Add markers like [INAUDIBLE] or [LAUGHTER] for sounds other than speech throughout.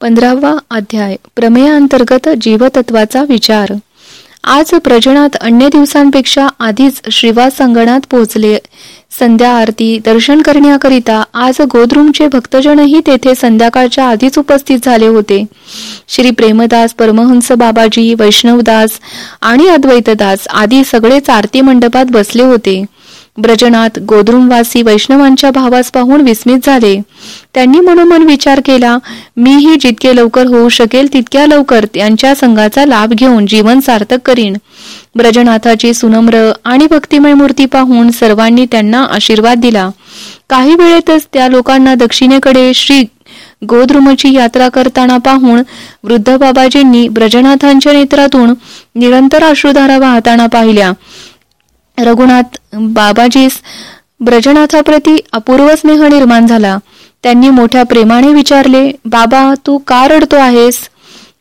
पंधरावा अध्याय प्रमेयांतर्गत जीवतत्वाचा विचार. आज प्रजनात अन्य दिवसांपेक्षा आधीच श्रीवास संगणात पोहोचले. संध्या आरती दर्शन करण्याकरिता आज गोद्रुमचे भक्तजनही तेथे संध्याकाळच्या आधीच उपस्थित झाले होते. श्री प्रेमदास परमहंस बाबाजी वैष्णवदास आणि अद्वैतदास आदी सगळेच आरती मंडपात बसले होते. ब्रजनाथ गोद्रुमवासी वैष्णवांच्या भावास पाहून विस्मित झाले. त्यांनी मनोमन विचार केला मीही जितके लवकर होऊ शकेल तितक्या लवकर त्यांच्या संघाचा लाभ घेऊन जीवन सार्थक करीन. ब्रजनाथाची सुनम्र आणि भक्तिमय मूर्ती पाहून सर्वांनी त्यांना आशीर्वाद दिला. काही वेळेतच त्या लोकांना दक्षिणेकडे श्री गोद्रुमची यात्रा करताना पाहून वृद्ध बाबाजींनी ब्रजनाथांच्या नेत्रातून निरंतर अश्रुधारा वाहताना पाहिल्या. रघुनाथ बाबाजीस ब्रजनाथाप्रती अपूर्व स्नेह निर्माण झाला. त्यांनी मोठ्या प्रेमाने विचारले बाबा तू का रडतो आहेस?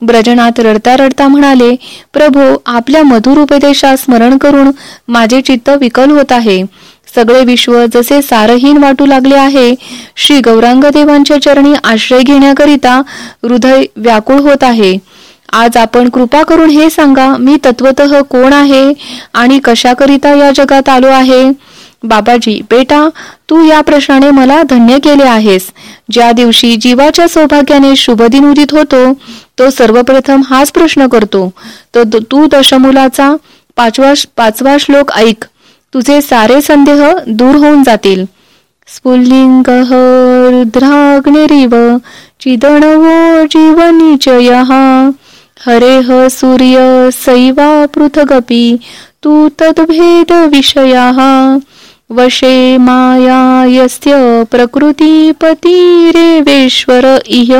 ब्रजनाथ रडता रडता म्हणाले प्रभो आपल्या मधुर उपदेशास स्मरण करून माझे चित्त विकल होत आहे. सगळे विश्व जसे सारहीन वाटू लागले आहे श्री गौरांगदेवांच्या चरणी आश्रय घेण्याकरिता हृदय व्याकुळ होत आहे. आज आपण कृपा करून हे सांगा मी तत्वत कोण आहे आणि कशाकरिता या जगात आलो आहे? बाबाजी बेटा तू या प्रश्नाने मला धन्य केले आहेस. ज्या दिवशी जीवाच्या सौभाग्याने शुभदिन उदित होतो तो सर्वप्रथम हाच प्रश्न करतो. तो तू दशमुलाचा पाचवा पाचवा श्लोक ऐक. तुझे सारे संदेह दूर होऊन जातील. स्फुल्लिंग रुद्राग्निरिव चिदणवो जीवनिचय। हरेह सूर्य सैवा पृथगपि तू तद्भेद विषयाः। वशे माया यस्य प्रकृतिपतिरेवेश्वर इह।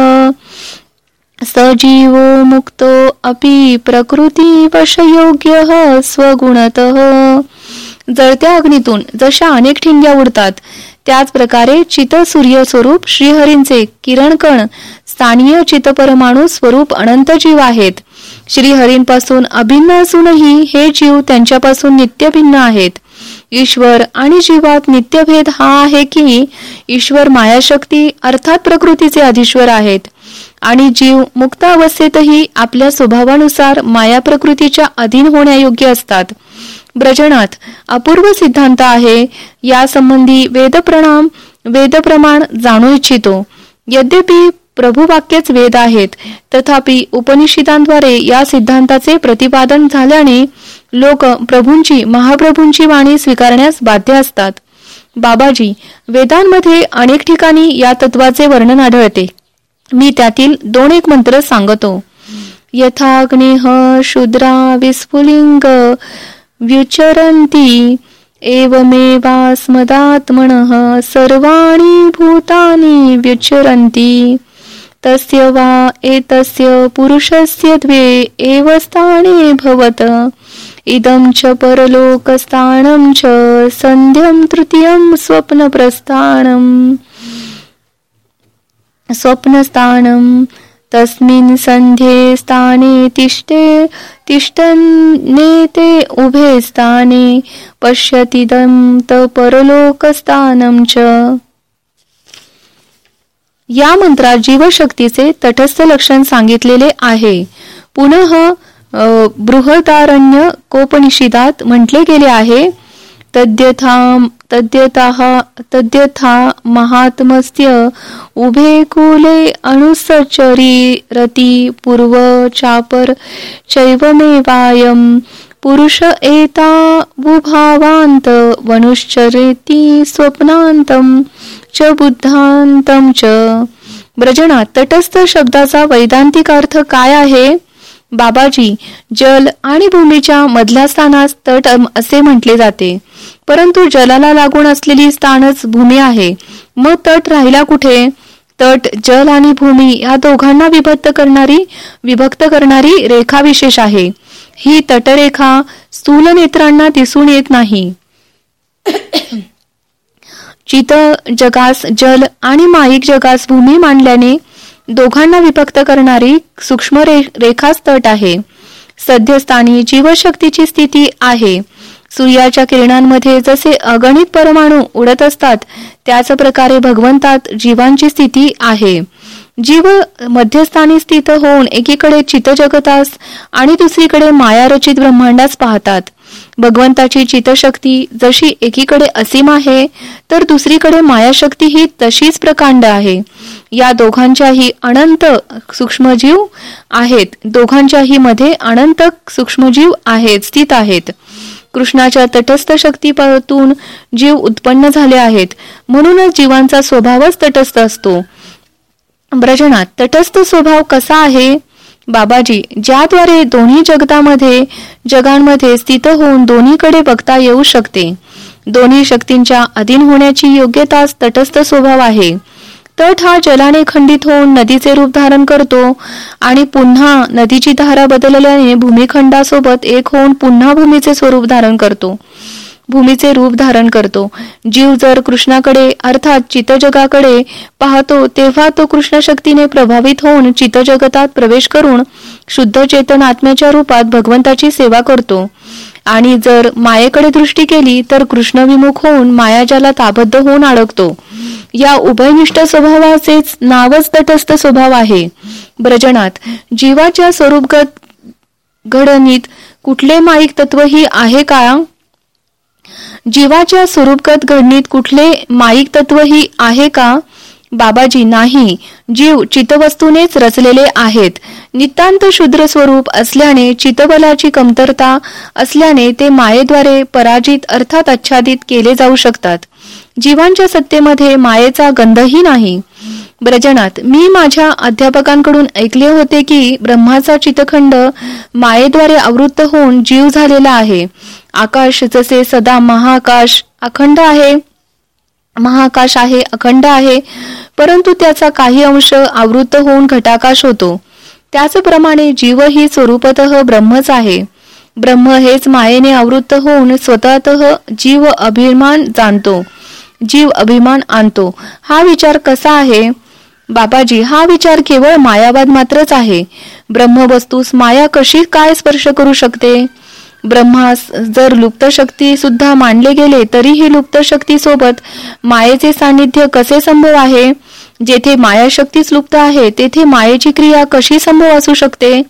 सजीवो मुक्तो अपि प्रकृतिवशयोग्यः स्वगुणतः। जळत्या अग्नीतून जशा अनेक ठिंग्या उडतात त्याच प्रकारे चित सूर्य स्वरूप श्रीहरींचे किरणकण स्थानीय चितपरमाणू स्वरूप अनंत जीव आहेत. श्रीहरींपासून अभिन्न असूनही हे जीव त्यांच्यापासून नित्य भिन्न आहेत. ईश्वर आणि जीवात नित्यभेद हा आहे की ईश्वर मायाशक्ती अर्थात प्रकृतीचे अधिश्वर आहेत. आणि जीव मुक्त अवस्थेतही आपल्या स्वभावानुसार माया प्रकृतीच्या अधीन होण्यायोग्य असतात. ब्रजनाथ अपूर्व सिद्धांत आहे. या संबंधी वेदप्रणाम वेदप्रमाण जाणू इच्छितो. यद्यपि प्रभुवाक्यच वेद आहेत. तथापि उपनिषदांद्वारे या सिद्धांताचे प्रतिपादन झाल्याने लोक प्रभूंची महाप्रभूंची वाणी स्वीकारण्यास बाध्य असतात. बाबाजी वेदांमध्ये अनेक ठिकाणी या तत्वाचे वर्णन आढळते. मी त्यातील दोन एक मंत्र सांगतो. यथाग्निह शूद्रा विस्फुलिंग व्युचरंती एवमेवास्मदात्मनः सर्वाणि भूतानि व्युचरंती तस्य वा एतस्य पुरुषस्य द्वे एव स्थाने भवत। इदं च परलोकस्थानं च सन्ध्यं तृतीयं स्वप्नप्रस्थानम् स्वप्नस्थानम् तस्मिन् सन्ध्ये स्थाने तिष्ठे तिष्ठन्नेते उभे स्थाने पश्यतिदं त परलोकस्थानं च। या मंत्रात जीवशक्तीचे तटस्थ लक्षण सांगितलेले आहे. पुनः बृहदारण्य कोपनिषिदात म्हटले गेले आहे. तद्यथा तद्यतः तद्यथा महात्मस्य उभे कुले रती पूर्व चापर चैवमेवायम पुरुष एता बुभावांत वनुश्चरेती स्वप्नांतम च बुद्धांतम च. ब्रजना तटस्थ शब्दाचा वैदांतिक अर्थ काय आहे? बाबाजी जल आणि भूमीच्या मधल्या स्थानास तट असे म्हटले जाते. परंतु जलाला लागून असलेली स्थानच भूमी आहे. मग तट राहिला कुठे? तट जल आणि भूमी या दोघांना विभक्त करणारी विभक्त करणारी रेखा विशेष आहे. ही तटरेखा स्थूल नेत्रांना दिसून येत नाही. चित जगास जल आणि माईक जगास भूमी मांडल्याने दोघांना विभक्त करणारी सूक्ष्म रेखाच तट आहे. सध्यस्थानी जीवशक्तीची स्थिती आहे. सूर्याच्या किरणांमध्ये जसे अगणित परमाणू उडत असतात त्याच प्रकारे भगवंतात जीवांची स्थिती आहे. जीव मध्यस्थानी स्थित होऊन एकीकडे चितजगतास आणि दुसरीकडे माया रचित ब्रह्मांडास पाहतात. भगवंताची चितशक्ती जशी एकीकडे असीम आहे तर दुसरीकडे मायाशक्ती ही तशीच प्रकांड आहे. या दोघांच्याही अनंत सूक्ष्मजीव आहेत. दोघांच्याही मध्ये अनंत सूक्ष्मजीव आहेत स्थित आहेत. कृष्णाच्या तटस्थ शक्तीपासून जीव उत्पन्न झाले आहेत. म्हणूनच जीवांचा स्वभावच तटस्थ असतो. ब्रजनात तटस्थ स्वभाव कसा आहे? बाबाजी ज्याद्वारे दोन्ही जगतामध्ये जगांमध्ये स्थित होऊन दोन्हीकडे बघता येऊ शकते. दोन्ही शक्तींच्या अधीन होण्याची योग्यता तटस्थ स्वभाव आहे. तट हा जलाने खंडित होऊन नदीचे रूप धारण करतो आणि पुन्हा नदीची धारा बदलल्याने भूमिखंडासोबत एक होऊन पुन्हा भूमीचे स्वरूप धारण करतो. भूमीचे रूप धारण करतो. जीव जर कृष्णाकडे अर्थात चितजगाकडे पाहतो तेव्हा तो कृष्ण शक्तीने प्रभावित होऊन चितजगतात प्रवेश करून शुद्ध चेतन आत्म्याच्या रूपात भगवंताची सेवा करतो. आणि जर मायेकडे दृष्टी केली तर कृष्ण विमुख होऊन मायाजाला ताबद्ध होऊन अडकतो. या उभयनिष्ठ स्वभावाचेच नावच तटस्थ स्वभाव आहे. ब्रजनात जीवाच्या स्वरूपगत घडणीत कुठले माईक तत्व ही आहे का? जीवाच्या स्वरूपगत घडणीत कुठले माईक तत्व ही आहे का? बाबाजी नाही. जीव चितवस्तूनेच रचलेले आहेत. नितांत शुद्र स्वरूप असल्याने चितबलाची कमतरता असल्याने ते मायेद्वारे पराजित अर्थात आच्छादित केले जाऊ शकतात. जीवांच्या सत्तेमध्ये मायेचा गंधही नाही. ब्रजनात मी माझ्या अध्यापकांकडून ऐकले होते की ब्रह्माचा चितखंड मायेद्वारे आवृत्त होऊन जीव झालेला आहे. आकाश जसे सदा महाकाश अखंड आहे. महाकाश आहे अखंड आहे. परंतु त्याचा काही अंश आवृत्त होऊन घटाकाश होतो. त्याचप्रमाणे जीव ही स्वरूपत ब्रह्मच आहे. ब्रह्म हेच मायेने आवृत्त होऊन स्वतःत जीव अभिमान जाणतो जीव अभिमान आणतो. हा विचार कसा आहे? बाबाजी हा विचार केवळ मायावाद मात्रच आहे. ब्रह्मवस्तूस माया कशी काय स्पर्श करू शकते? ब्रह्मास जर लुप्त शक्ती सुद्धा मानले गेले तरीही लुप्त शक्ती सोबत मायेचे सानिध्य कसे संभव आहे? जेथे मायाशक्तीच लुप्त आहे तेथे मायेची क्रिया कशी संभव असू शकते?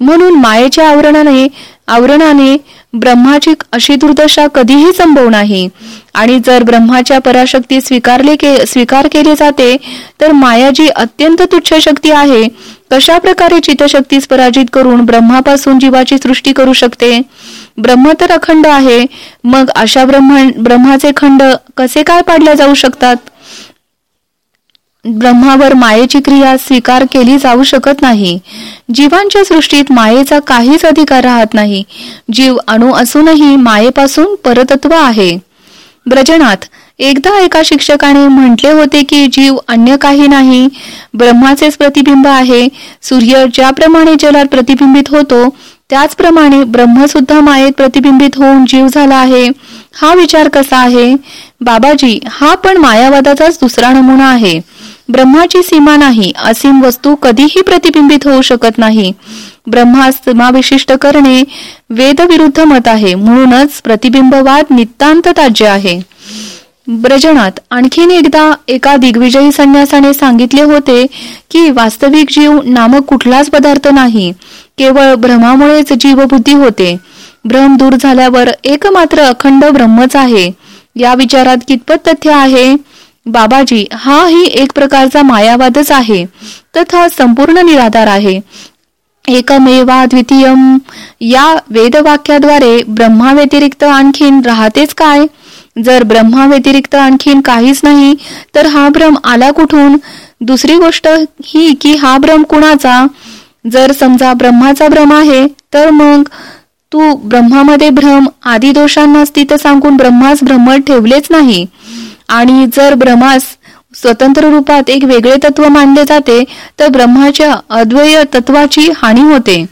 म्हणून मायेच्या आवरणाने आवरणाने ब्रह्माची अशी दुर्दशा कधीही संभव नाही. आणि जर ब्रह्माच्या पराशक्ती स्वीकारले के स्वीकार केले जाते तर माया जी अत्यंत तुच्छ शक्ती आहे. कशा प्रकारे चितशक्तीस पराजित करून ब्रह्मापासून जीवाची सृष्टी करू शकते? ब्रह्म तर अखंड आहे. मग अशा ब्रह्मा ब्रह्माचे खंड कसे काय पाडले जाऊ शकतात? ब्रह्मावर मायेची क्रिया स्वीकार केली जाऊ शकत नाही. जीवांच्या सृष्टीत मायेचा काहीच अधिकार राहत नाही. जीव अणू असूनही मायेपासून परतत्व आहे. ब्रजनाथ एकदा एका शिक्षकाने म्हटले होते की जीव अन्य काही नाही. ब्रह्माचेच प्रतिबिंब आहे. सूर्य ज्याप्रमाणे जलात प्रतिबिंबित होतो त्याचप्रमाणे ब्रह्म सुद्धा मायेत प्रतिबिंबित होऊन जीव झाला आहे. हा विचार कसा आहे? बाबाजी हा पण मायावादाचाच दुसरा नमुना आहे. ब्रह्माची सीमा नाही असीम वस्तू कधीही प्रतिबिंबित होऊ शकत नाही. ब्रह्मा सीमा विशिष्ट करणे वेदविरुद्ध मत आहे म्हणूनच प्रतिबिंबवाद नितांत ताज्य आहे. ब्रजनात आणखीन एकदा एका दिग्विजयी संन्यासाने सांगितले होते की वास्तविक जीव नामक कुठलाच पदार्थ नाही केवळ भ्रमामुळेच जीवबुद्धी होते. भ्रम दूर झाल्यावर एकमात्र अखंड ब्रह्मच आहे. या विचारात कितपत तथ्य आहे? बाबाजी हा ही एक प्रकारचा मायावादच आहे. तथा संपूर्ण निराधार आहे. एकमेवा द्वितीयम. या वेदवाक्याद्वारे ब्रह्मा व्यतिरिक्त आणखीन राहतेच काय? जर ब्रह्मा व्यतिरिक्त आणखीन काहीच नाही तर हा भ्रम आला कुठून? दुसरी गोष्ट ही की हा भ्रम कुणाचा? जर समजा ब्रह्माचा भ्रम आहे तर मग तू ब्रह्मामध्ये भ्रम आदी दोषांना स्थित सांगून ब्रह्मास भ्रमण ठेवलेच नाही. आणि जर ब्रह्मास स्वतंत्र रूपात एक वेगळे तत्व मानले जाते तर ब्रह्माच्या अद्वय तत्वाची हानी होते.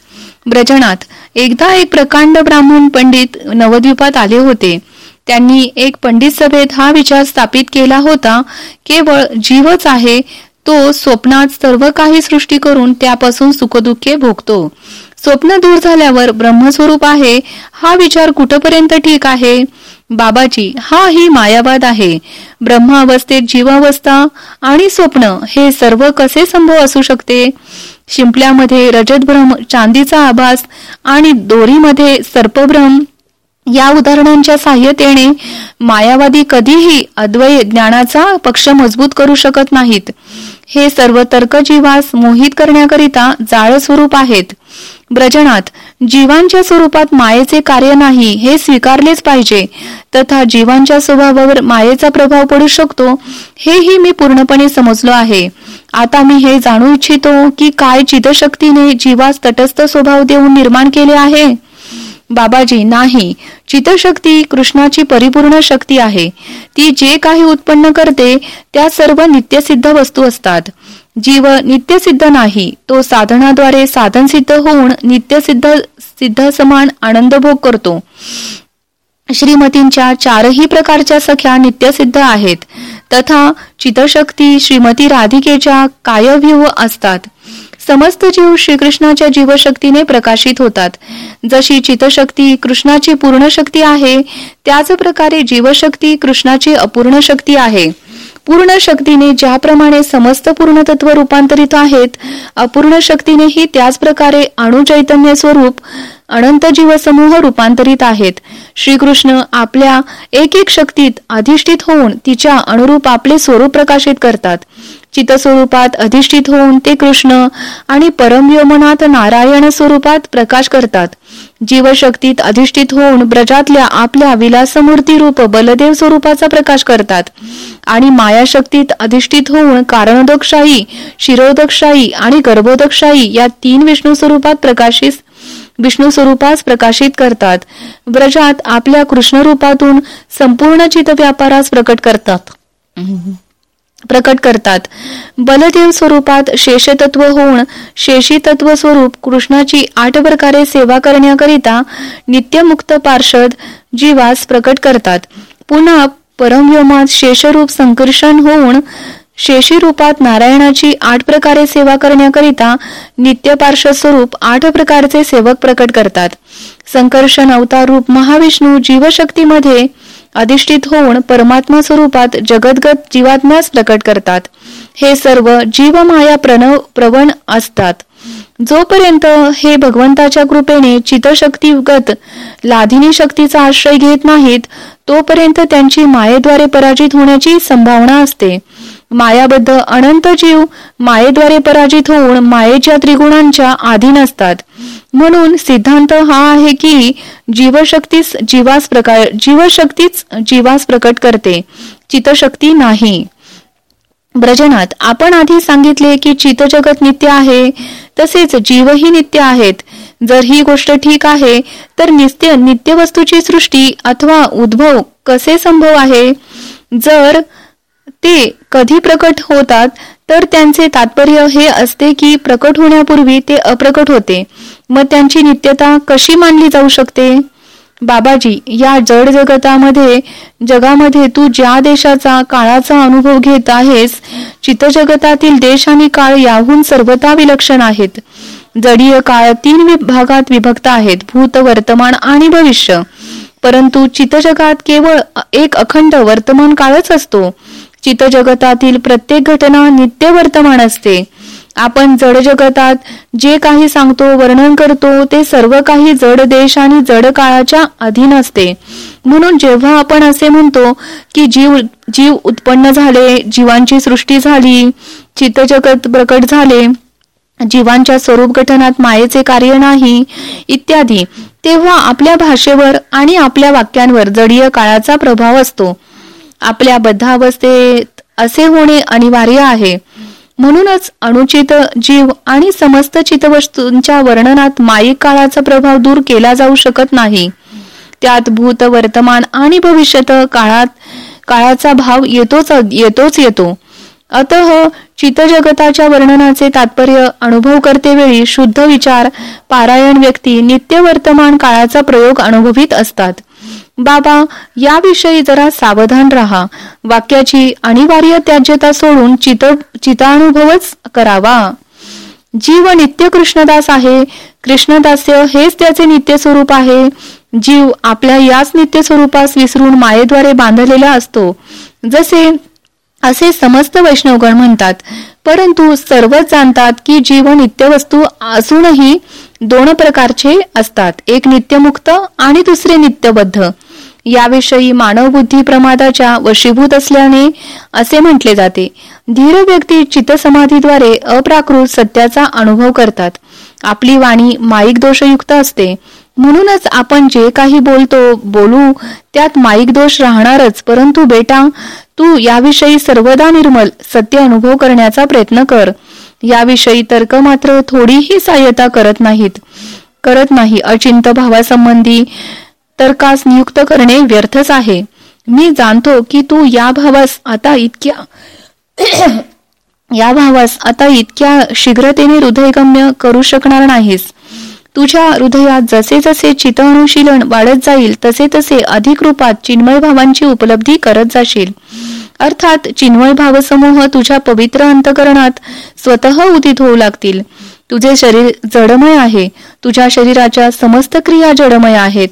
ब्रजनात एकदा एक प्रकांड ब्राह्मण पंडित नवद्वीपात आले होते. त्यांनी एक पंडित सभेत हा विचार स्थापित केला होता केवळ जीवच आहे तो स्वप्नात सर्व काही सृष्टी करून त्यापासून सुखदुःखे भोगतो. स्वप्न दूर झाल्यावर ब्रह्मस्वरूप आहे हा विचार कुठपर्यंत ठीक आहे? बाबाजी हा ही मायावाद आहे. ब्रह्मावस्थेत जीवावस्था आणि स्वप्न हे सर्व कसे संभव असू शकते? शिंपल्यामध्ये रजतभ्रम चांदीचा आभास आणि दोरीमध्ये सर्पभ्रम या उदाहरणांच्या सहाय्यतेने मायावादी कधीही अद्वय ज्ञानाचा पक्ष मजबूत करू शकत नाहीत. हे सर्व तर्कजीवास मोहित करण्याकरिता जाळ स्वरूप आहेत. ब्रजनात जीवांच्या स्वरूपात मायेचे कार्य नाही हे स्वीकारलेच पाहिजे. तथा जीवांच्या स्वभावावर मायेचा प्रभाव पडू शकतो हेही मी पूर्णपणे समजलो आहे. आता मी हे जाणू इच्छितो की काय चितशक्तीने जीवास तटस्थ स्वभाव देऊन निर्माण केले आहे? बाबाजी नाही. चितशक्ती कृष्णाची परिपूर्ण शक्ती आहे. ती जे काही उत्पन्न करते त्या सर्व नित्यसिद्ध वस्तू असतात. जीव नित्यसिद्ध नाही तो साधनाद्वारे साधन सिद्ध होऊन नित्यसिद्ध सिद्ध समान आनंदभोग करतो. श्रीमतींच्या चारही प्रकारच्या सख्या नित्यसिद्ध आहेत. तथा चितशक्ती श्रीमती राधिकेच्या कायव्यूह असतात. समस्त जीव श्रीकृष्णाच्या जीवशक्तीने प्रकाशित होतात. जशी चितशक्ती कृष्णाची पूर्ण शक्ती आहे त्याच प्रकारे जीवशक्ती कृष्णाची अपूर्ण शक्ती आहे. पूर्ण शक्तीने ज्याप्रमाणे समस्त पूर्ण तत्व रूपांतरित आहेत अपूर्ण शक्तीनेही त्याच प्रकारे अणुचैतन्य स्वरूप अनंत जीवसमूह रूपांतरित आहेत. श्रीकृष्ण आपल्या एक एक शक्तीत अधिष्ठित होऊन तिच्या अनुरूप आपले स्वरूप प्रकाशित करतात. चितस्वरूपात अधिष्ठित होऊन ते कृष्ण आणि परमव्योमनात नारायण स्वरूपात प्रकाश करतात. जीवशक्तीत अधिष्ठित होऊन ब्रजातल्या आपल्या विलासमूर्ती रूप बलदेव स्वरूपाचा प्रकाश करतात. आणि मायाशक्तीत अधिष्ठित होऊन कारणोदकशाही शिरोदकशाही आणि गर्भोदकशाही या तीन विष्णू स्वरूपात प्रकाशित विष्णू स्वरूपास प्रकाशित करतात. ब्रजात आपल्या कृष्ण रूपातून संपूर्ण चित व्यापारास प्रकट करतात. प्रकट करतात. बलदेव स्वरूपात शेषतत्व होऊन शेषीतत्व स्वरूप कृष्णाची आठ प्रकारे सेवा करण्याकरिता नित्यमुक्त पार्षद जीवास प्रकट करतात. पुन्हा परमव्योमात शेषरूप संकर्षण होऊन शेषी रूपात नारायणाची आठ प्रकारे सेवा करण्याकरिता नित्य पार्श्व स्वरूप आठ प्रकारचे सेवक प्रकट करतात. संकर्षण अवतार रूप महाविष्णू जीवशक्तीमध्ये अधिष्ठित होऊन परमात्मा स्वरूपात जगदगत जीवात्म्यास प्रकट करतात. हे सर्व जीवमाया प्रणव प्रवण असतात. जोपर्यंत हे भगवंताच्या कृपेने चितशक्तीगत लाधिनी शक्तीचा आश्रय घेत नाहीत तोपर्यंत त्यांची मायेद्वारे पराजित होण्याची संभावना असते. मायाबद्ध अनंत जीव मायेद्वारे पराजित होऊन मायेच्या त्रिगुणांच्या अधीन असतात. म्हणून सिद्धांत हा आहे की जीवशक्तीच जीवास प्रकार जीवशक्तीच जीवास प्रकट करते. चितशक्ती नाही. ब्रजनात आपण आधी सांगितले की चितजगत नित्य आहे. तसेच जीवही नित्य आहेत. जर ही गोष्ट ठीक आहे तर नित्य नित्य वस्तूची सृष्टी अथवा उद्भव कसे संभव आहे? जर ते कधी प्रकट होतात तर त्यांचे तात्पर्य हे असते की प्रकट होण्यापूर्वी ते अप्रकट होते. मग त्यांची नित्यता कशी मानली जाऊ शकते? बाबाजी या जड जगतामध्ये जगामध्ये तू ज्या देशाचा काळाचा अनुभव घेत आहेस चितजगतातील देश आणि काळ याहून सर्वता विलक्षण आहेत. जडीय काळ तीन भागात विभक्त आहेत भूत वर्तमान आणि भविष्य. परंतु चितजगात केवळ एक अखंड वर्तमान काळच असतो. चितजगतातील प्रत्येक घटना नित्य वर्तमान असते. आपण जड जगतात जे काही सांगतो वर्णन करतो ते सर्व काही जड देश आणि जड काळाच्या अधीन असते. म्हणून जेव्हा आपण असे म्हणतो की जीव जीव उत्पन्न झाले जीवांची सृष्टी झाली चित्तजगत प्रकट झाले जीवांच्या स्वरूप गठनात मायेचे कार्य नाही इत्यादी तेव्हा आपल्या भाषेवर आणि आपल्या वाक्यांवर जडीय काळाचा प्रभाव असतो. आपल्या बद्धावस्थेत असे होणे अनिवार्य आहे. म्हणूनच अनुचित जीव आणि समस्त चितवस्तूंच्या वर्णनात माईक काळाचा प्रभाव दूर केला जाऊ शकत नाही. त्यात भूत वर्तमान आणि भविष्यत काळात काळाचा भाव येतोच येतोच येतो. अतः चितजगताच्या वर्णनाचे तात्पर्य अनुभव करतेवेळी शुद्ध विचार पारायण व्यक्ती नित्य वर्तमान काळाचा प्रयोग अनुभवित असतात. बाबा याविषयी जरा सावधान राहा. वाक्याची अनिवार्य त्याज्यता सोडून चित चितानुभवच करावा. जीव नित्य कृष्णदास आहे. कृष्णदास्य हेच त्याचे नित्य स्वरूप आहे. जीव आपल्या याच नित्य स्वरूपास विसरून मायेद्वारे बांधलेला असतो. जसे असे समस्त वैष्णवगण म्हणतात. परंतु सर्वच जाणतात की जीव नित्य वस्तू असूनही दोन प्रकारचे असतात. एक नित्यमुक्त आणि दुसरे नित्यबद्ध. याविषयी मानव बुद्धी प्रमादाच्या वशीभूत असल्याने असे म्हटले जाते. धीर व्यक्ती चित्तसमाधीद्वारे अप्राकृत सत्याचा अनुभव करतात. आपली वाणी माईक दोषयुक्त असते. म्हणूनच आपण जे काही बोलतो बोलू त्यात माईक दोष राहणारच परंतु बेटा तू याविषयी सर्वदा निर्मल सत्य अनुभव करण्याचा प्रयत्न कर. याविषयी तर्क मात्र थोडीही सहाय्यता करत नाहीत. करत नाही. अचिंत भावासंबंधी तर्कास नियुक्त करणे व्यर्थच आहे. मी जाणतो की तू या भावास आता इतक्या या भावास आता इतक्या शीघ्रतेने हृदयगम्य करू शकणार नाहीस. तुझ्या हृदयात जसे जसे चित अनुशीलन वाढत जाईल तसे तसे अधिक रूपात चिन्मय भावांची उपलब्धी करत जाशील. अर्थात चिन्मय भावसमूह तुझ्या पवित्र अंतकरणात स्वतः उदित होऊ लागतील. तुझे शरीर जडमय आहे. तुझ्या शरीराच्या समस्त क्रिया जडमय आहेत.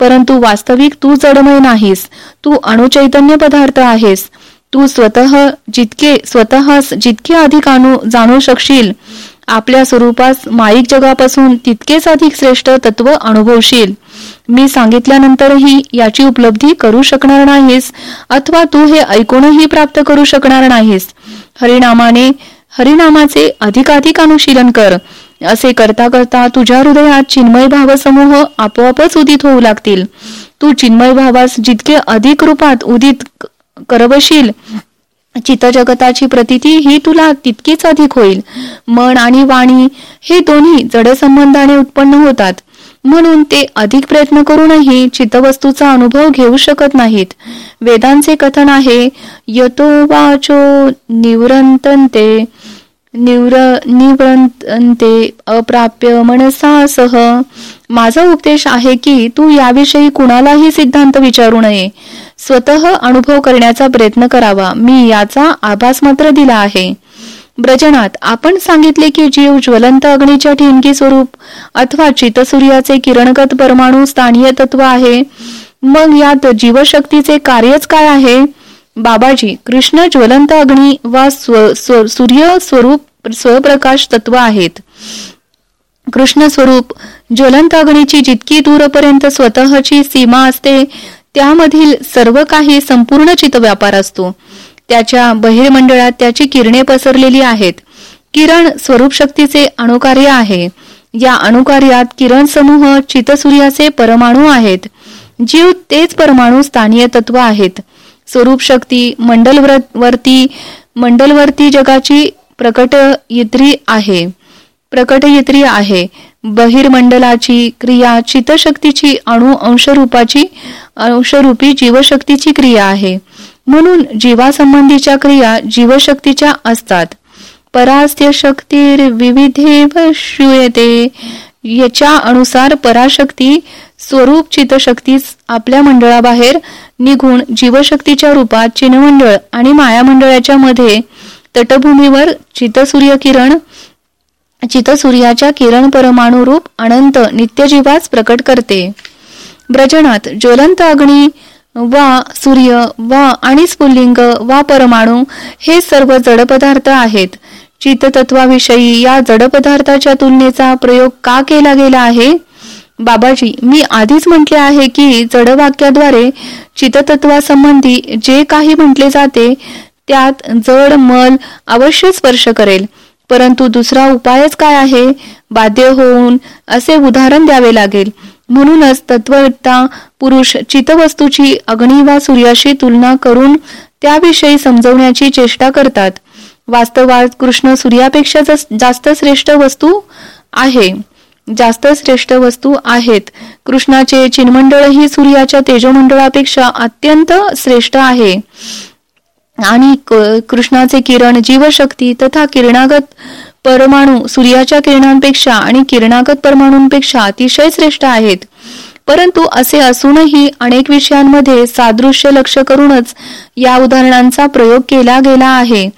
परंतु वास्तविक तू जडमय नाहीस. तू अणुचैतन्य पदार्थ आहेस. तू स्वतः जितके स्वतःस जितके अधिक जाणू शकशील आपल्या स्वरूपास माईक जगापासून तितकेच अधिक श्रेष्ठ तत्व अनुभवशील. मी सांगितल्यानंतरही याची उपलब्धी करू शकणार नाहीस अथवा तू हे ऐकूनही प्राप्त करू शकणार नाहीस. हरिनामाने हरिनामाचे अधिकाधिक अनुशीलन कर. असे करता करता तुझ्या हृदयात चिन्मय भाव समूह आपोआपच उदित होऊ लागतील. तू चिन्मय भावास जितके अधिक रूपात उदित करवशील चितजगताची प्रतिती ही तुला तितकीच अधिक होईल. मन आणि वाणी हे दोन्ही जडसंबंधाने उत्पन्न होतात. म्हणून ते अधिक प्रयत्न करूनही चितवस्तूचा अनुभव घेऊ शकत नाहीत. वेदांचे कथन आहे यतो वाचो निवृंतंते निवर निवृंतंते अप्राप्य मनसासह माझा उपदेश आहे की तू याविषयी कुणालाही सिद्धांत विचारू नये. स्वतः अनुभव करण्याचा प्रयत्न करावा. मी याचा आभास मात्र दिला आहे. ब्रजनात आपण सांगितले की जीव ज्वलंत अग्नीच्या ठिणकी स्वरूप अथवा चितसूर्याचे किरणगत परमाणू स्थानीय तत्व आहे. मग यात जीवशक्तीचे कार्यच काय आहे? बाबाजी कृष्ण ज्वलंत अग्नी वा स्व सूर्य स्वरूप स्वप्रकाश तत्व आहेत. कृष्ण स्वरूप ज्वलंत जितकी दूरपर्यंत स्वतःची सीमा असते त्यामधील सर्व काही संपूर्ण चित व्यापार असतो. त्याच्या बहिर्मंडळात त्याची किरणे पसरलेली आहेत. किरण स्वरूप शक्तीचे अणुकार्य आहे. या अणुकार्यात किरण समूह चितसूर्याचे परमाणू आहेत. जीव तेच परमाणू स्थानीय तत्व आहेत. स्वरूप शक्ती मंडलवरती मंडलवर्ती जगाची प्रकटयित्री आहे. प्रकटयित्री आहे. बहिर्मंडलाची क्रिया चितशक्तीची अणु अंशरूपाची अंशरूपी जीवशक्तीची क्रिया आहे. म्हणून जीवासंबंधीच्या क्रिया जीवशक्तीच्या असतात. परास्त्य शक्तीर विविधे श्रूयते. याच्या अनुसार पराशक्ती स्वरूप चितशक्ती आपल्या मंडळाबाहेर निघून जीवशक्तीच्या रूपात चिन्हमंडळ आणि मायामंडळाच्या मध्ये तटभूमीवर चितसूर्य किरण चितसूर्याच्या किरण परमाणू रूप अनंत नित्यजीवास प्रकट करते. ब्रजनात ज्वलंत अग्नी वा सूर्य वा आणि स्फुल्लिंग वा परमाणू हे सर्व जड पदार्थ आहेत. चिततत्वाविषयी या जड पदार्थाच्या तुलनेचा प्रयोग का केला गेला आहे? बाबाजी मी आधीच म्हटले आहे की जड वाक्याद्वारे चिततत्वासंबंधी जे काही म्हटले जाते त्यात जड मल अवश्य स्पर्श करेल. परंतु दुसरा उपायच काय आहे? बाध्य होऊन असे उदाहरण द्यावे लागेल. म्हणूनच तत्ववेत्ता पुरुष चितवस्तूची अग्नी वा सूर्याशी तुलना करून त्याविषयी समजवण्याची चेष्टा करतात. वास्तवात कृष्ण सूर्यापेक्षा जास्त श्रेष्ठ वस्तू आहे. जास्त श्रेष्ठ वस्तू आहेत. कृष्णाचे चिन्मंडळ ही सूर्याच्या तेजोमंडळापेक्षा अत्यंत श्रेष्ठ आहे. आणि कृष्णाचे किरण जीवशक्ती तथा किरणागत परमाणू सूर्याच्या किरणांपेक्षा आणि किरणागत परमाणूंपेक्षा अतिशय श्रेष्ठ आहेत. परंतु असे असूनही अनेक विषयांमध्ये सादृश्य लक्ष करूनच या उदाहरणांचा प्रयोग केला गेला आहे.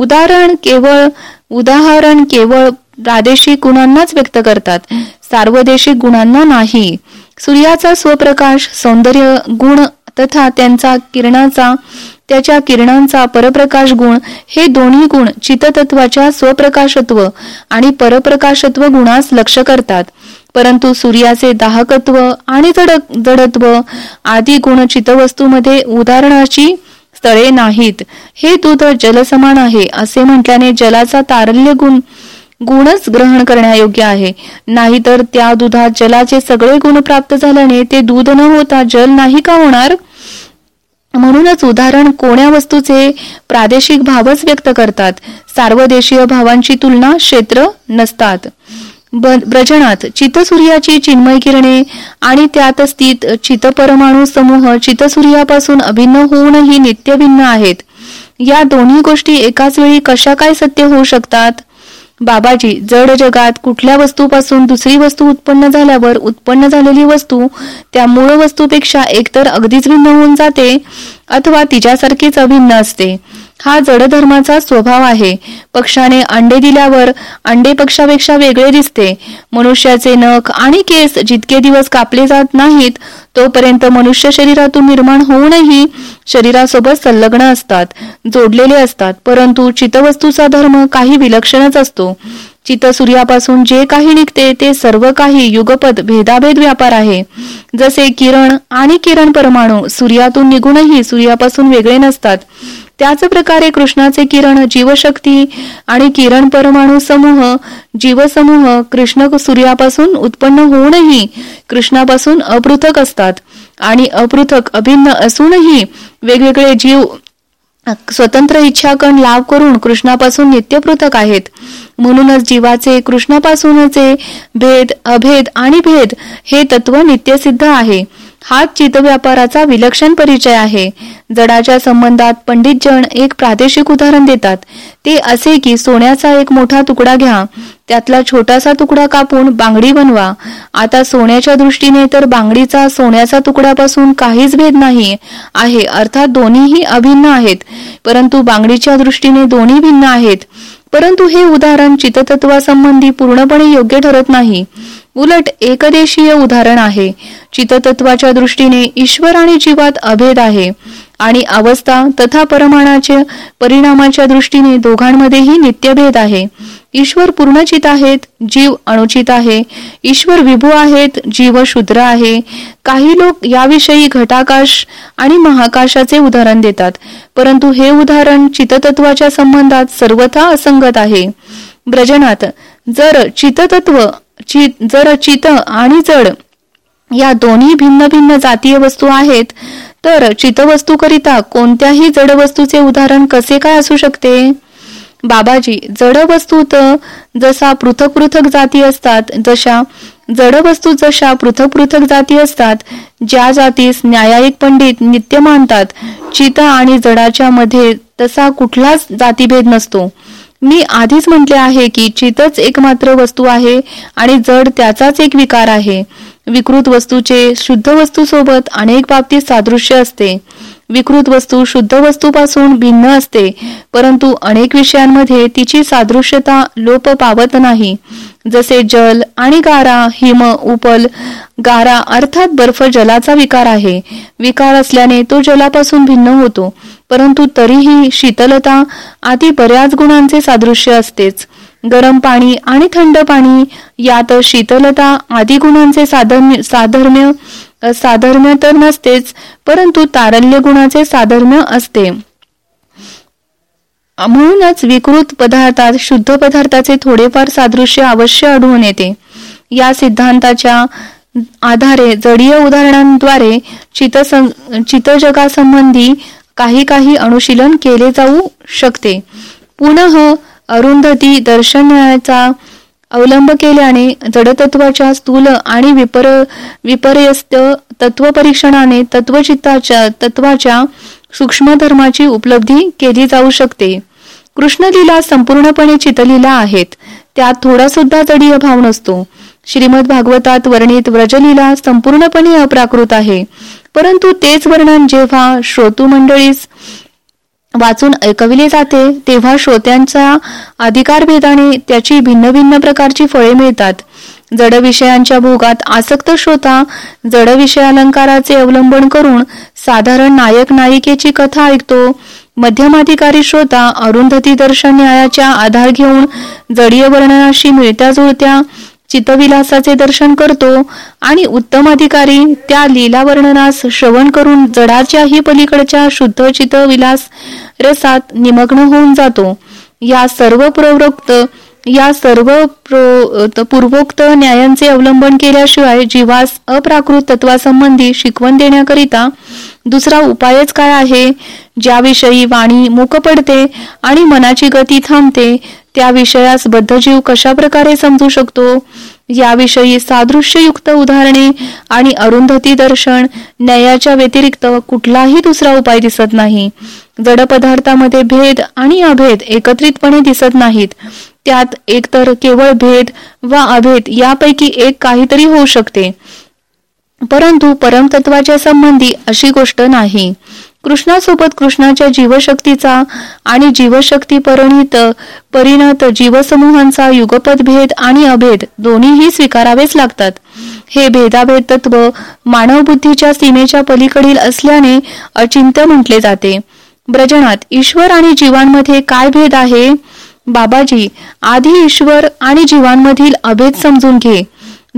उदाहरण केवळ उदाहरण केवळ प्रादेशिक गुणांनाच व्यक्त करतात. सार्वदेशिक गुणांना नाही. सूर्याचा स्वप्रकाश सौंदर्य गुण तथा त्यांचा किरणाचा त्याच्या किरणांचा परप्रकाश गुण हे दोन्ही गुण चिततत्वाच्या स्वप्रकाशत्व आणि परप्रकाशत्व गुणास लक्ष करतात. परंतु सूर्याचे दाहकत्व आणि जडक जडत्व आदी गुण चितवस्तूमध्ये उदाहरणाची स्थळे नाहीत. हे दूध जलसमान आहे असे म्हटल्याने जलाचा तारल्य गुण गुणच ग्रहण करण्यायोग्य आहे. नाहीतर त्या दुधात जलाचे सगळे गुण प्राप्त झाल्याने ते दूध न होता जल नाही का होणार? म्हणूनच उदाहरण कोण्या वस्तूचे प्रादेशिक भावच व्यक्त करतात? सार्वदेशीय भावांची तुलना क्षेत्र नसतात. ब्रजनात चितसूर्याची चिन्मय किरणे आणि त्यात स्थित चितपरमाणू समूह चितसूर्यापासून अभिन्न होऊनही नित्य भिन्न आहेत. या दोन्ही गोष्टी एकाच वेळी कशा काय सत्य होऊ शकतात? बाबाजी जड जगात कुठल्या वस्तूपासून दुसरी वस्तू उत्पन्न झाल्यावर उत्पन्न झालेली वस्तू त्या मूळ वस्तूपेक्षा एकतर अगदीच भिन्न होऊन जाते. अथवा तिच्यासारखीच अभिन्न असते. हा जड धर्माचा स्वभाव आहे. पक्षाने अंडे दिल्यावर अंडे पक्षापेक्षा वेगळे दिसते. मनुष्याचे नख आणि केस जितके दिवस कापले जात नाहीत तोपर्यंत मनुष्य शरीरातून निर्माण होऊनही शरीरासोबत संलग्न असतात जोडलेले असतात. परंतु चितवस्तूचा धर्म काही विलक्षणच असतो. चितसूर्यापासून जे काही निघते ते सर्व काही युगपद भेदाभेद व्यापार आहे. जसे किरण आणि किरण परमाणू सूर्यातून निघूनही सूर्यापासून वेगळे नसतात. त्याच प्रकारे कृष्णाचे किरण जीवशक्ती आणि किरण परमाणू समूह जीवसमूह कृष्ण सूर्यापासून उत्पन्न होऊनही कृष्णापासून अपृथक असतात. आणि अपृथक अभिन्न असूनही वेगवेगळे जीव स्वतंत्र इच्छाकण लाभ करून कृष्णापासून नित्य पृथक आहेत. म्हणूनच जीवाचे कृष्णापासूनचे भेद अभेद आणि भेद हे तत्व नित्यसिद्ध आहे. हाच चितव्यापाराचा विलक्षण परिचय आहे. जडाच्या संबंधात पंडितजन एक प्रादेशिक उदाहरण देतात. ते असे की सोन्याचा एक मोठा तुकडा घ्या त्यातला छोटासा तुकडा कापून बांगडी बनवा. आता सोन्याच्या दृष्टीने तर बांगडीचा सोन्याचा तुकड्यापासून काहीच भेद नाही आहे. अर्थात दोन्हीही अभिन्न आहेत. परंतु बांगडीच्या दृष्टीने दोन्ही भिन्न आहेत. परंतु हे उदाहरण चिततत्वासंबंधी पूर्णपणे योग्य ठरत नाही. उलट एकदेशीय उदाहरण आहे. चिततत्वाच्या दृष्टीने ईश्वर आणि जीवात अभेद आहे. आणि अवस्था तथा परमाणाच्या परिणामाच्या दृष्टीने दोघांमध्येही नित्यभेद आहे. ईश्वर पूर्णचित आहेत जीव अनुचित आहे. ईश्वर विभू आहेत जीव शूद्र आहे. काही लोक याविषयी घटाकाश आणि महाकाशाचे उदाहरण देतात परंतु हे उदाहरण चिततत्वाच्या संबंधात सर्वथा असंगत आहे. ब्रजनात जर चिततत्व चित जर चित आणि जड या दोन्ही भिन्न भिन्न जातीय वस्तू आहेत तर चितवस्तूकरिता कोणत्याही जड वस्तूचे उदाहरण कसे काय असू शकते? बाबाजी जड वस्तूत जसा पृथक पृथक जाती असतात जशा जड वस्तू जशा पृथक पृथक जाती असतात ज्या जातीस न्यायायिक पंडित नित्य मानतात चित आणि जडाच्या मध्ये तसा कुठलाच जातीभेद नसतो. मी आधीच म्हटले आहे की चितच एकमात्र वस्तू आहे आणि जड त्याचाच एक विकार आहे. विकृत वस्तूचे शुद्ध वस्तूसोबत अनेक बाबतीत सादृश्य असते. विकृत वस्तू शुद्ध वस्तूपासून भिन्न असते परंतु अनेक विषयांमध्ये तिची सादृश्यता लोप पावत नाही. जसे जल आणि गारा हिम उपल गारा अर्थात बर्फ जलाचा विकार आहे. विकार असल्याने तो जलापासून भिन्न होतो परंतु तरीही शीतलता आदी बऱ्याच गुणांचे सादृश्य असतेच. गरम पाणी आणि थंड पाणी यात शीतलता आदी गुणांचे साधर्म्य साधर्म्य साधर्म्य तर नसतेच परंतु तारल्य गुणाचे साधर्म्य असते. म्हणूनच विकृत पदार्थात शुद्ध पदार्थाचे थोडेफार सादृश्य अवश्य आढळून येते. या सिद्धांताच्या आधारे जडीय उदाहरणांद्वारे चितसं चितजगासंबंधी काही काही अनुशीलन केले जाऊ शकते. पुनः अरुंधती दर्शनाचा अवलंब केल्याने जडतत्वाच्या स्थूल आणि विपर विपर्यस्त तत्वपरीक्षणाने तत्वचित्ताच्या तत्वाच्या सूक्ष्म धर्माची उपलब्धी केली जाऊ शकते. कृष्णलीला संपूर्णपणे चितलीला आहेत. त्यात थोडा सुद्धा जडीय भाव नसतो. श्रीमद भागवतात वर्णित व्रजलीला संपूर्णपणे अप्राकृत आहे. परंतु तेच वर्णन जेव्हा श्रोतू मंडळीस वाचून ऐकविले जाते तेव्हा श्रोत्यांच्या अधिकार भेदाने त्याची भिन्न भिन्न प्रकारची फळे मिळतात. जड विषयांच्या भोगात आसक्त श्रोता जड विषय अलंकाराचे अवलंबन करून साधारण नायक नायिकेची कथा ऐकतो. मध्यमाधिकारी श्रोता अरुंधती दर्शन न्यायाच्या आधार घेऊन जडीय वर्णनाशी मिळत्या जुळत्या चितविलासाचे दर्शन करतो आणि उत्तम अधिकारी त्या लीला वर्णनास श्रवण करून जडाच्याही पलीकडच्या शुद्ध चितविलास रसात निमग्न होऊन जातो. या सर्व प्रवृत्त या सर्व पूर्वोक्त न्यायांचे अवलंबन केल्याशिवाय जीवास अप्राकृत तत्वासंबंधी शिकवण देण्याकरिता दुसरा उपायच काय आहे? ज्याविषयी वाणी मुक पडते आणि मनाची गती थांबते त्या विषयास बद्धजीव कशा प्रकारे समजू शकतो? याविषयी सादृश्ययुक्त उदाहरणे आणि अरुंधती दर्शन न्यायाच्या व्यतिरिक्त कुठलाही दुसरा उपाय दिसत नाही. जड पदार्थामध्ये भेद आणि अभेद एकत्रितपणे दिसत नाहीत. त्यात एकतर केवळ भेद वा अभेद यापैकी एक काहीतरी होऊ शकते. परंतु परमतत्वाच्या संबंधी अशी गोष्ट नाही. कृष्णासोबत कृष्णाच्या जीवशक्तीचा आणि जीवशक्ती परिणित परिणत जीवसमूहांचा युगपद भेद आणि अभेद दोन्हीही स्वीकारावेच लागतात. हे भेदाभेद तत्व मानव बुद्धीच्या सीमेच्या पलीकडील असल्याने अचिंत्य म्हटले जाते. ब्रजनात ईश्वर आणि जीवांमध्ये काय भेद आहे? बाबाजी आधी ईश्वर आणि जीवांमधील अभेद समजून घे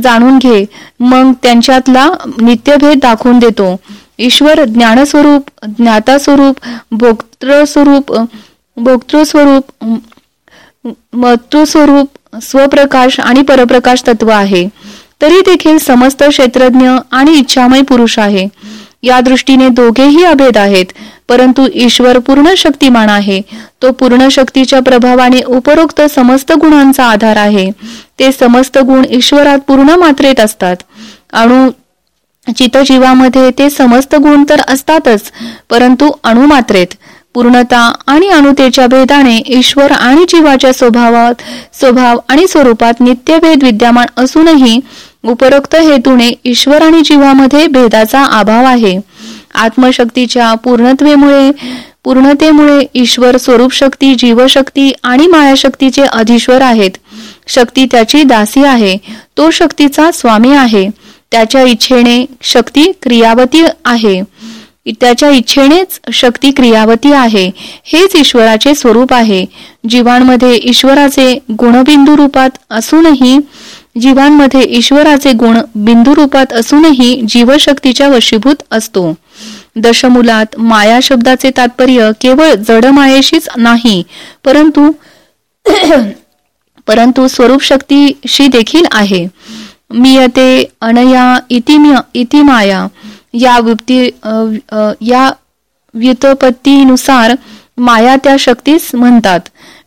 जाणून घे मग त्यांच्यातला नित्यभेद दाखवून देतो. ईश्वर ज्ञानस्वरूप ज्ञाता स्वरूप भोक्तृस्वरूप स्वरूप भोक्तृ स्वरूप स्वप्रकाश आणि परप्रकाश तत्व आहे. तरी देखील समस्त क्षेत्रज्ञ आणि इच्छामय पुरुष आहे. या दृष्टीने दोघेही अभेद आहेत. परंतु ईश्वर पूर्ण शक्तिमान आहे. तो पूर्ण शक्तीच्या प्रभावाने उपरोक्त समस्त गुणांचा आधार आहे. ते समस्त गुण ईश्वरात पूर्ण मात्रेत असतात. अणु चितजीवामध्ये ते समस्त गुण तर असतातच परंतु अणुमात्रेत. पूर्णता आणि अणुतेच्या भेदाने ईश्वर आणि जीवाच्या स्वभावात स्वभाव आणि स्वरूपात नित्यभेद विद्यमान असूनही उपरोक्त हेतूने ईश्वर आणि जीवामध्ये भेदाचा अभाव आहे. आत्मशक्तीच्या पूर्णत्वेमुळे पूर्णतेमुळे ईश्वर स्वरूप शक्ती जीवशक्ती आणि मायाशक्तीचे अधिश्वर आहेत. शक्ती त्याची दासी आहे. तो शक्तीचा स्वामी आहे. त्याच्या इच्छेने शक्ती क्रियावती आहे. त्याच्या इच्छेनेच शक्ती क्रियावती आहे. हेच ईश्वराचे स्वरूप आहे. जीवांमध्ये ईश्वराचे गुणबिंदू रूपात असूनही जीवांमध्ये ईश्वराचे गुण बिंदू रूपात असूनही जीवशक्तीच्या वशीभूत असतो. दशमुलात माया शब्दाचे तात्पर्य केवळ जड मायेशीच नाही परंतु [CLEARS THROAT] परंतु स्वरूप शक्तीशी देखील आहे. मियते अनया इतिम्य इति माया या वृत्ती या व्युतपत्तीनुसार माया त्या शक्तीस म्हणतात.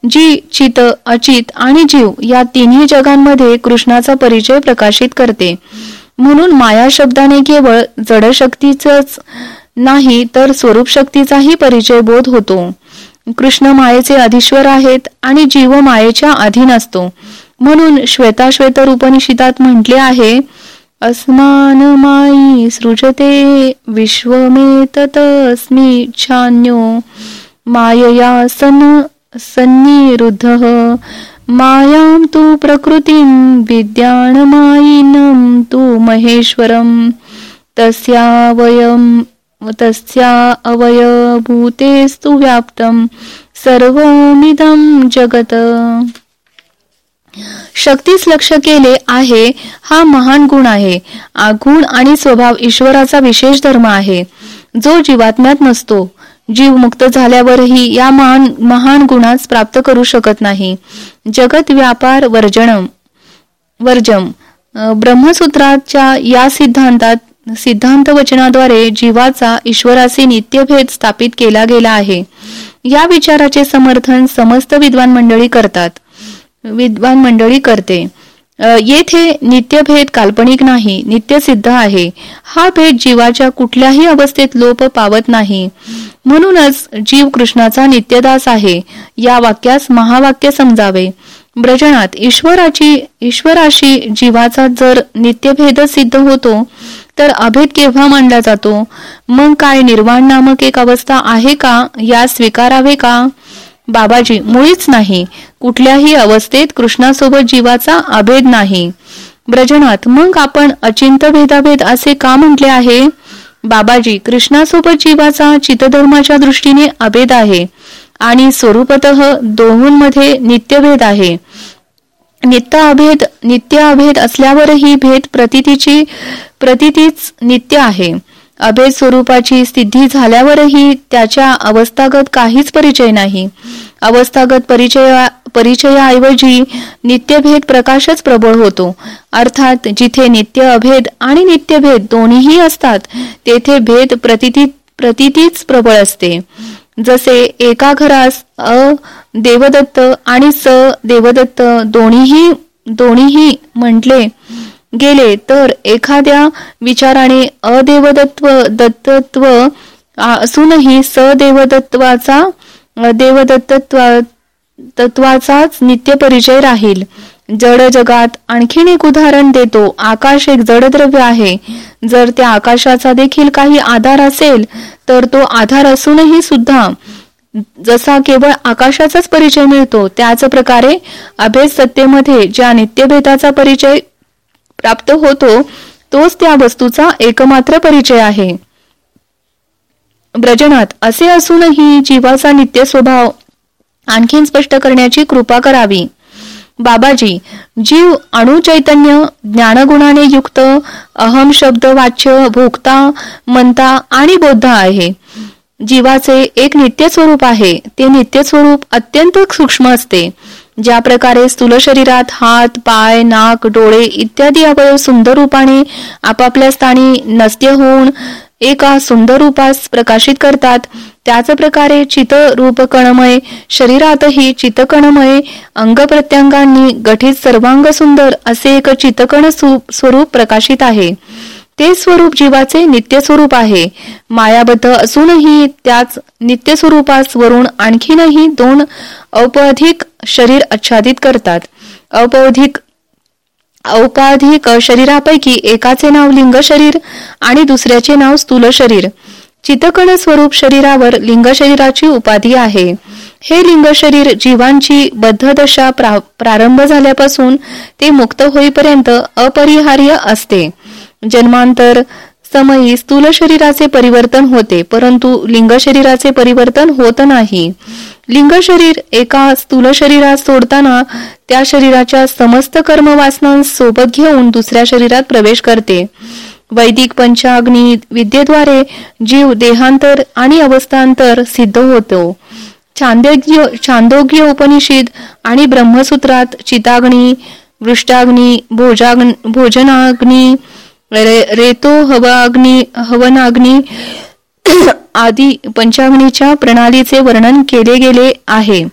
जी चित अचित आणि जीव या तिन्ही जगांमध्ये कृष्णाचा परिचय प्रकाशित करते. म्हणून माया शब्दाने केवळ जडशक्तीच नाही तर स्वरूप शक्तीचाही परिचय बोध होतो. कृष्ण मायेचे अधीश्वर आहेत आणि जीव मायेच्या अधीन असतो. म्हणून श्वेताश्वेतर उपनिषितात म्हटले आहे अस्मान माई सृजते छान्यो मायया सन सन्निरुद्धः। मायां तु प्रकृतीं विद्याणमायिनं तु महेश्वरं तस्यावयं तस्या अवयभूतेस्तु व्याप्तं सर्वमिदं जगत। शक्तीस लक्ष केले आहे हा महान गुण आहे. गुण आणि स्वभाव ईश्वराचा विशेष धर्म आहे जो जीवात्म्यात नसतो. जीव मुक्त झाल्यावरही या महान महान गुणास प्राप्त करू शकत नाही. जगत व्यापार वर्जनम वर्जम. ब्रह्मसूत्राच्या या सिद्धांतात सिद्धांत वचनाद्वारे जीवाचा ईश्वराशी नित्यभेद स्थापित केला गेला आहे. या विचाराचे समर्थन समस्त विद्वान मंडळी करतात. विद्वान मंडळी करते. येथे नित्यभेद काल्पनिक नाही नित्य सिद्ध आहे. हा भेद जीवाच्या कुठल्याही अवस्थेत लोप पावत नाही. म्हणूनच जीव कृष्णाचा नित्यदास आहे. या वाक्यास महावाक्य समजावे. ब्रजनात ईश्वराची ईश्वराशी जीवाचा जर नित्यभेद सिद्ध होतो तर अभेद केव्हा मानला जातो? मग काय निर्वाण नामक एक अवस्था आहे का? या स्वीकारावे का? बाबाजी मुळीच नाही. कुठल्याही अवस्थेत कृष्णासोबत जीवाचा अभेद नाही. ब्रजनात मग आपण अचिंत भेदाभेद असे का म्हटले आहे? बाबाजी कृष्णासोबत जीवाचा चितधर्माच्या दृष्टीने अभेद आहे आणि स्वरूपत दोहोंमध्ये नित्यभेद आहे. नित्य अभेद नित्य अभेद असल्यावरही भेद प्रतितीची प्रतितीच नित्य आहे. अभेद स्वरूपाची सिद्धी झाल्यावरही त्याच्या अवस्थागत काहीच परिचय नाही. अवस्थागत परिचय परिचयाऐवजी नित्यभेद प्रकाशच प्रबळ होतो. अर्थात जिथे नित्य अभेद आणि नित्यभेद दोन्हीही असतात तेथे भेद प्रतिती प्रतितीच प्रबळ असते. जसे एका घरास अ देवदत्त आणि स देवदत्त दोन्हीही दोन्हीही म्हटले गेले तर एखाद्या विचाराने अदेवदत्व दत्तत्व असूनही सदेवदत्वाचा देवदत्तत्वा तत्वाचाच नित्य परिचय राहील. जड जगात आणखीन एक उदाहरण देतो. आकाश एक जड द्रव्य आहे. जर त्या आकाशाचा देखील काही आधार असेल तर तो आधार असूनही सुद्धा जसा केवळ आकाशाचाच परिचय मिळतो त्याच प्रकारे अभेद सत्तेमध्ये ज्या नित्यभेदाचा परिचय प्राप्त होतो तोच त्या वस्तूचा एकमात्र परिचय आहे. ब्रजनात असे असूनही जीवाचा नित्य स्वभाव आणखीन स्पष्ट करण्याची कृपा करावी. बाबाजी जीव अणु चैतन्य ज्ञानगुणाने युक्त अहम शब्द वाच्य भोगता मनता आणि बोद्ध आहे. जीवाचे एक नित्य स्वरूप आहे. ते नित्य स्वरूप अत्यंत सूक्ष्म असते. ज्या प्रकारे स्थूल शरीरात हात पाय नाक डोळे इत्यादी अवयव सुंदर रूपाने आपापल्या स्थानी नस्त्य होऊन एका सुंदर रूपास प्रकाशित करतात. त्याच प्रकारे चित रूप कणमय शरीरातही चितकणमय अंग प्रत्यंगांनी गठीत सर्वांग सुंदर असे एक चितकण स्वरूप प्रकाशित आहे. ते स्वरूप जीवाचे नित्य स्वरूप आहे. मायाबद्ध असूनही त्याच नित्य स्वरूपास वरून आणखीनही दोन औपधिक शरीर आच्छादित करतात. औपौधिक औपाधिक शरीरापैकी एकाचे नाव लिंग शरीर आणि दुसऱ्याचे नाव स्थूल शरीर. चितकण स्वरूप शरीरावर लिंग शरीराची उपाधी आहे. हे लिंग शरीर जीवांची बद्धदशा प्रारंभ झाल्यापासून ते मुक्त होईपर्यंत अपरिहार्य असते. जन्मांतर समयी स्थूल शरीराचे परिवर्तन होते परंतु लिंग शरीराचे परिवर्तन होत नाही. लिंग शरीर एका स्थूल शरीरात सोडताना त्या शरीराच्या समस्त कर्म सोबत घेऊन दुसऱ्या शरीरात प्रवेश करते. वैदिक पंचाग्नी विद्येद्वारे जीव देहांतर आणि अवस्थांतर सिद्ध होतो. छांदोग्य छांदोग्य उपनिषद आणि ब्रह्मसूत्रात चिताग्नी वृष्टाग्नी भोजाग्न भोजनाग्नी रे रेतो हवाग्नी हवनाग्नी [COUGHS] आदी पंचाग्नीच्या प्रणालीचे वर्णन केले गेले आहे.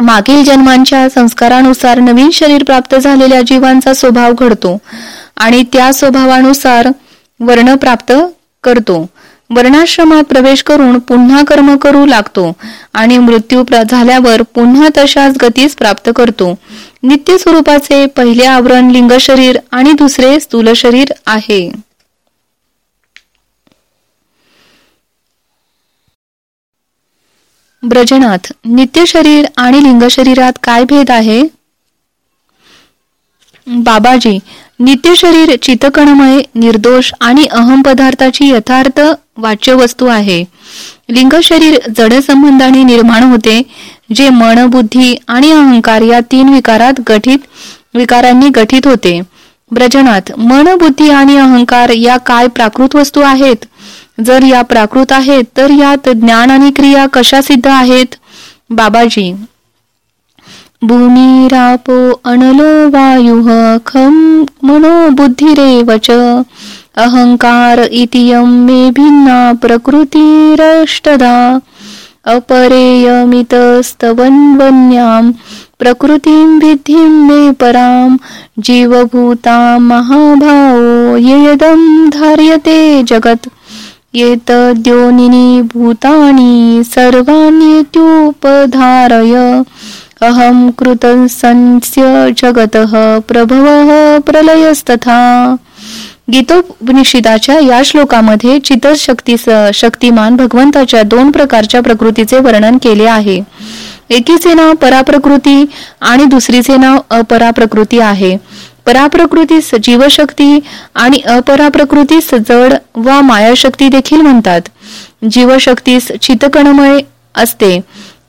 मागील जन्मांच्या संस्कारानुसार नवीन शरीर प्राप्त झालेल्या जीवांचा स्वभाव घडतो आणि त्या स्वभावानुसार वर्ण प्राप्त करतो. वर्णाश्रमात प्रवेश करून पुन्हा कर्म करू लागतो आणि मृत्यू झाल्यावर पुन्हा तशाच गतीस प्राप्त करतो. नित्य स्वरूपाचे पहिले आवरण लिंग शरीर आणि दुसरे स्थूल शरीर आहे. ब्रजनाथ नित्य शरीर आणि लिंग शरीरात काय भेद आहे? बाबाजी नित्य शरीर चितकणमय निर्दोष आणि अहम पदार्थाची यथार्थ वाच्य वस्तू आहे. लिंग शरीर जड संबंधाने निर्माण होते जे मन बुद्धी आणि अहंकार या तीन विकारात गठित विकारांनी गठीत होते. ब्रजनात मन बुद्धी आणि अहंकार या काय प्राकृत वस्तू आहेत? जर या प्राकृत आहेत तर यात ज्ञान आणि क्रिया कशा सिद्ध आहेत? बाबाजी भूमिरापो अनलो वायु खम मनो बुद्धिरेवच. अहंकार इतियम मे भिन्ना प्रकृतीरष्टदा। अपरेयमितस्तवन्वन्यां प्रकृतीं विधिं मे परां जीवभूता महाभावो यदं धार्यते जगत्। एतद्योनिनि भूतानि सर्वाण्येत्युपधारय। अहं कृतसंस्य जगतः प्रभवः प्रलयस्तथा। गीतोपनिषदाच्या या श्लोकामध्ये चितशक्ती शक्तिमान भगवंताच्या दोन प्रकारच्या प्रकृतीचे वर्णन केले आहे. एकीचे नाव पराप्रकृती आणि दुसरीचे नाव अपराप्रकृती आहे. पराप्रकृती जीवशक्ती आणि अपराप्रकृतीस जड वा मायाशक्ती देखील म्हणतात. जीवशक्तीस चितकणमय असते.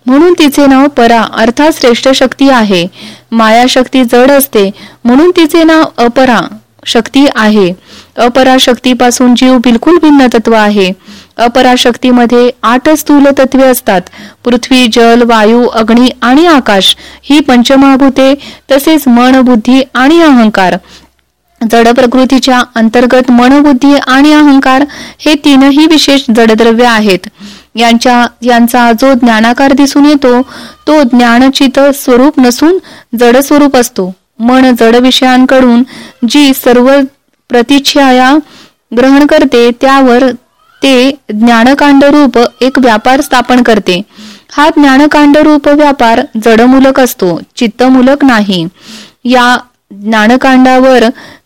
म्हणून तिचे नाव परा अर्थात श्रेष्ठ शक्ती आहे. मायाशक्ती जड असते. म्हणून तिचे नाव अपरा. शक्ती आहे. अपराशक्तीपासून जीव बिलकुल भिन्न तत्व आहे. अपराशक्तीमध्ये आठ स्थूल तत्वे असतात. पृथ्वी जल वायू अग्नी आणि आकाश. ही पंचमहाभूते तसेच मन बुद्धी आणि अहंकार. जड प्रकृतीच्या अंतर्गत मन बुद्धी आणि अहंकार हे तीनही विशेष जडद्रव्य आहेत. यांच्या यांचा जो ज्ञानाकार दिसून येतो तो ज्ञानचित स्वरूप नसून जड स्वरूप असतो. मन जड विषयांकडून जी सर्व प्रतिच्छाया ग्रहण करते त्यावर ते ज्ञानकांड रूप एक व्यापार स्थापन करते. हा ज्ञानकांड रूप व्यापार जडमूलक असतो चित्तमूलक नाही. या ज्ञानकांडावर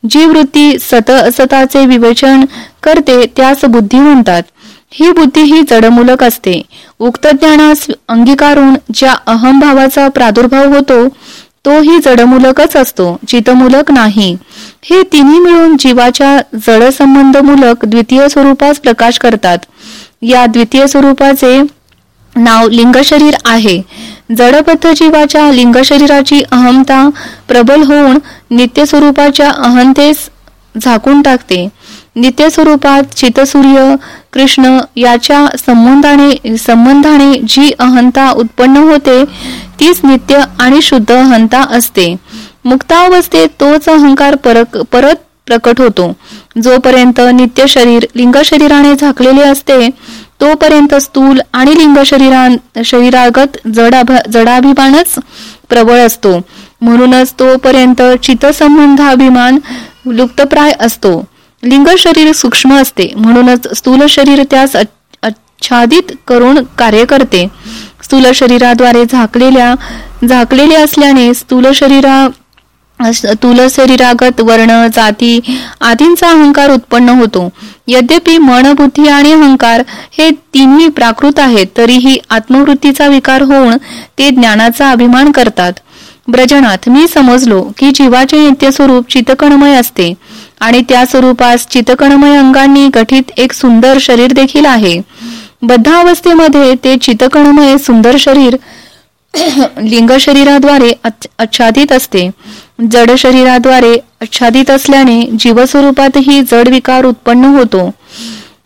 जी वृत्ती सत असताचे विवेचन करते त्यास बुद्धी म्हणतात. ही बुद्धी ही जडमूलक असते. उक्त ज्ञानास अंगीकारून ज्या अहमभावाचा प्रादुर्भाव होतो तोही जडमूलकच असतो चितमूलक नाही. हे तिन्ही मिळून जीवाच्या जडसंबंध मूलक द्वितीय स्वरूपास प्रकाश करतात. या द्वितीय स्वरूपाचे नाव लिंग शरीर आहे. जडबद्ध जीवाच्या लिंग शरीराची अहमता प्रबल होऊन नित्य स्वरूपाच्या अहंतेस झाकून टाकते. नित्य स्वरूपात चितसूर्य कृष्ण याच्या संबंधाने संबंधाने जी अहंता उत्पन्न होते तीच नित्य आणि शुद्ध अहंता असते. मुक्तावस्थेत तोच अहंकार परक परत प्रकट होतो. जोपर्यंत नित्य शरीर लिंग शरीराने झाकलेले असते तोपर्यंत स्थूल आणि लिंग शरीरा शरीरागत जडाभिमानच प्रबळ असतो. म्हणूनच तोपर्यंत चितसंबंधाभिमान लुप्तप्राय असतो. लिंग शरीर सूक्ष्म असते. म्हणूनच स्थूल शरीर त्यास आच्छादित करून कार्य करते. स्थूल शरीराद्वारे झाकलेल्या झाकलेले असल्याने स्थूल शरीरा स्थूल शरीरागत वर्ण जाती आदींचा अहंकार उत्पन्न होतो. यद्यपि मन बुद्धी आणि अहंकार हे तिन्ही प्राकृत आहेत तरीही आत्मवृत्तीचा विकार होऊन ते ज्ञानाचा अभिमान करतात. ब्रजनाथ मी समजलो की जीवाचे नित्य स्वरूप चितकणमय असते. आणि त्या स्वरूपास चितकणमय अंगांनी गठीत एक सुंदर शरीर देखील आहे. बद्धावस्थेमध्ये ते चितकणमय सुंदर शरीर [CLEARS THROAT] लिंग शरीराद्वारे आच्छादित असते. जड शरीराद्वारे आच्छादित असल्याने जीवस्वरूपातही जड विकार उत्पन्न होतो.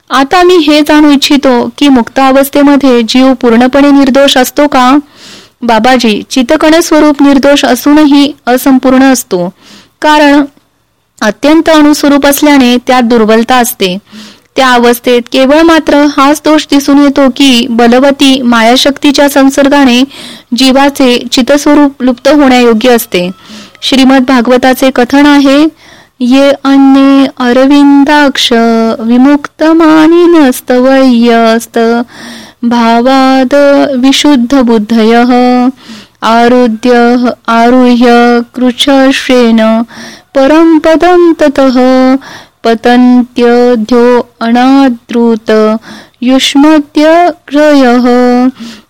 आता मी हे जाणू इच्छितो की मुक्त अवस्थेमध्ये जीव पूर्णपणे निर्दोष असतो का? बाबाजी चितकण स्वरूप निर्दोष असूनही असंपूर्ण असतो. कारण अत्यंत अणुस्वरूप असल्याने त्यात दुर्बलता असते. त्या अवस्थेत केवळ मात्र हाच दोष दिसून येतो की बलवती मायाशक्तीच्या संसर्गाने जीवाचे चितस्वरूप लुप्त होण्यायोग्य असते. श्रीमद भागवताचे कथन आहे ये अन्ये अरविंदाक्ष विमुक्त मानिनस्तवयस्त भावाद विशुद्ध बुद्धय आरुद्य आरुह्य कृच्छ्रेण परम पदम ततः पतंत्यो अनादृत युष्मत्य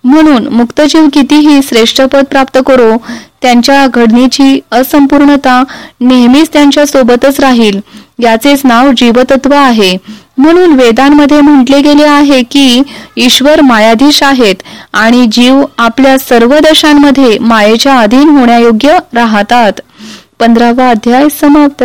म्हणून मुक्तजीव कितीही श्रेष्ठ पद प्राप्त करो त्यांच्या घडणीची असंपूर्णता नेहमीच त्यांच्या सोबतच राहील याचेच नाव जीवतत्व आहे. म्हणून वेदांमध्ये म्हटले गेले आहे की ईश्वर मायाधीश आहेत आणि जीव आपल्या सर्व दशांमध्ये मायेच्या अधीन होण्यायोग्य राहतात. पंधरावा अध्याय समाप्त.